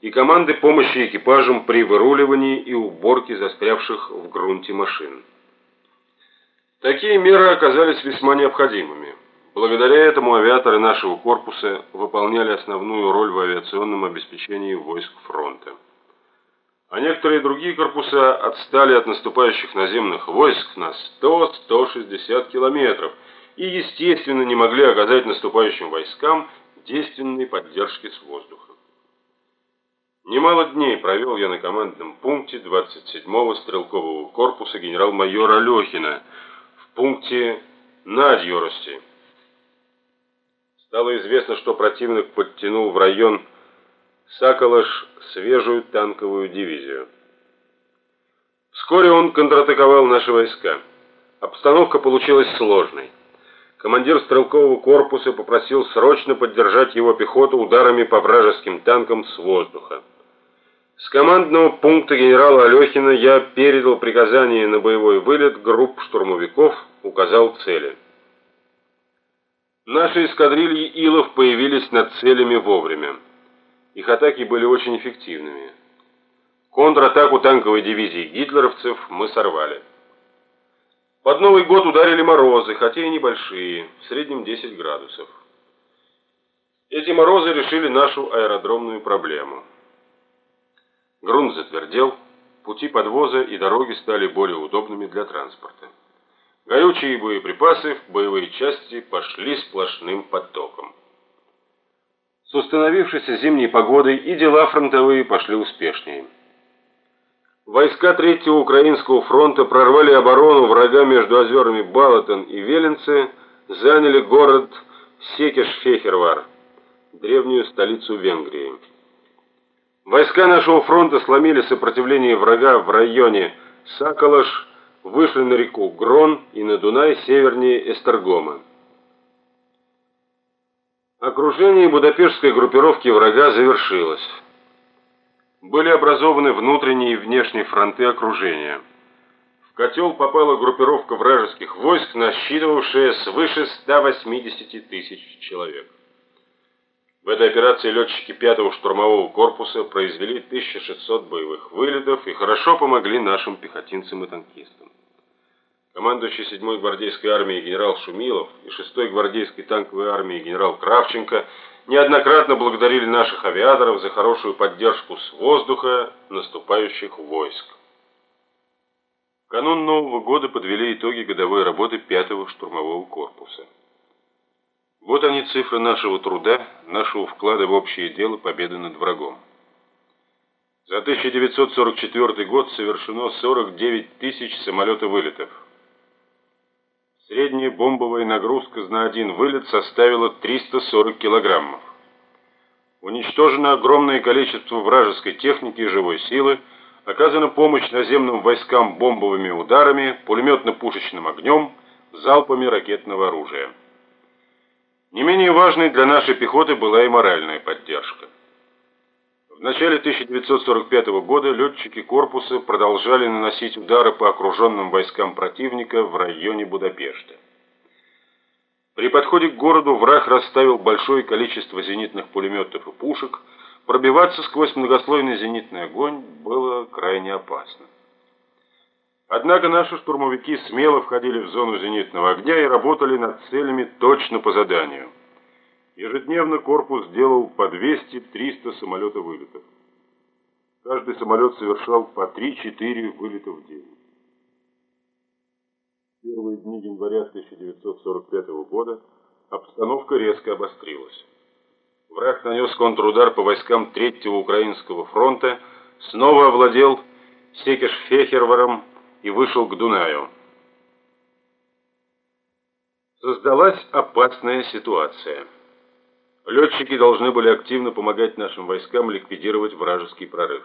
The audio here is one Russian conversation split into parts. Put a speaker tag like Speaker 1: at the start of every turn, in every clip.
Speaker 1: и команды помощи экипажам при выруливании и уборке застрявших в грунте машин. Такие меры оказались весьма необходимыми. Благодаря этому авиаторы нашего корпуса выполняли основную роль в авиационном обеспечении войск фронта. А некоторые другие корпуса отстали от наступающих наземных войск на 100-160 километров и, естественно, не могли оказать наступающим войскам действенной поддержки с воздуха. Немало дней провел я на командном пункте 27-го стрелкового корпуса генерал-майора Алехина в пункте Надьорости. Стало известно, что противник подтянул в район Саколош свежую танковую дивизию. Вскоре он контратаковал наши войска. Обстановка получилась сложной. Командир стрелкового корпуса попросил срочно поддержать его пехоту ударами по вражеским танкам с воздуха. С командного пункта генерала Алехина я передал приказание на боевой вылет групп штурмовиков, указал цели. Наши эскадрильи Илов появились над целями вовремя. Их атаки были очень эффективными. Контратаку танковой дивизии гитлеровцев мы сорвали. Под Новый год ударили морозы, хотя и небольшие, в среднем 10 градусов. Эти морозы решили нашу аэродромную проблему. Грунт затвердел, пути подвоза и дороги стали более удобными для транспорта. Горючие боеприпасы в боевые части пошли сплошным потоком. С установившейся зимней погодой и дела фронтовые пошли успешнее. Войска Третьего Украинского фронта прорвали оборону врага между озерами Балатон и Веленце, заняли город Секеш-Фехервар, древнюю столицу Венгрии. Войска нашего фронта сломили сопротивление врага в районе Саколош, вышли на реку Грон и на Дунай севернее Эстергома. Окружение Будапештской группировки врага завершилось. Были образованы внутренние и внешние фронты окружения. В котел попала группировка вражеских войск, насчитывавшая свыше 180 тысяч человек. В этой операции летчики 5-го штурмового корпуса произвели 1600 боевых вылетов и хорошо помогли нашим пехотинцам и танкистам. Командующий 7-й гвардейской армией генерал Шумилов и 6-й гвардейской танковой армией генерал Кравченко неоднократно благодарили наших авиаторов за хорошую поддержку с воздуха наступающих войск. В канун Нового года подвели итоги годовой работы 5-го штурмового корпуса. Вот они цифры нашего труда, нашего вклада в общее дело победы над врагом. За 1944 год совершено 49 тысяч самолетовылетов. Средняя бомбовая нагрузка на один вылет составила 340 килограммов. Уничтожено огромное количество вражеской техники и живой силы, оказана помощь наземным войскам бомбовыми ударами, пулеметно-пушечным огнем, залпами ракетного оружия. Не менее важной для нашей пехоты была и моральная поддержка. В начале 1945 года летчики корпуса продолжали наносить удары по окруженным войскам противника в районе Будапешта. При подходе к городу враг расставил большое количество зенитных пулеметов и пушек, пробиваться сквозь многослойный зенитный огонь было крайне опасно. Однако наши штурмовики смело входили в зону зенитного огня и работали над целями точно по заданию. Ежедневно корпус делал по 200-300 самолетов вылетов. Каждый самолет совершал по 3-4 вылета в день. В первые дни января 1945 года обстановка резко обострилась. Враг нанес контрудар по войскам Третьего Украинского фронта, снова овладел Секеш-Фехерваром, и вышел к Дунаю. Создалась опасная ситуация. Летчики должны были активно помогать нашим войскам ликвидировать вражеский прорыв.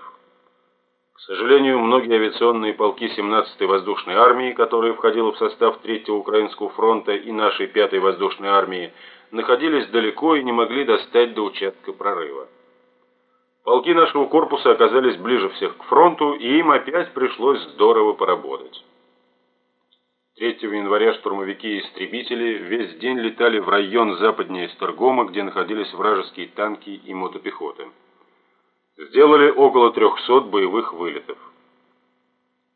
Speaker 1: К сожалению, многие авиационные полки 17-й воздушной армии, которые входили в состав 3-го Украинского фронта и нашей 5-й воздушной армии, находились далеко и не могли достать до участка прорыва. Полки нашего корпуса оказались ближе всех к фронту, и им опять пришлось здорово поработать. 3 января штурмовики и истребители весь день летали в район западнее Стергома, где находились вражеские танки и мотопехота. Сделали около 300 боевых вылетов.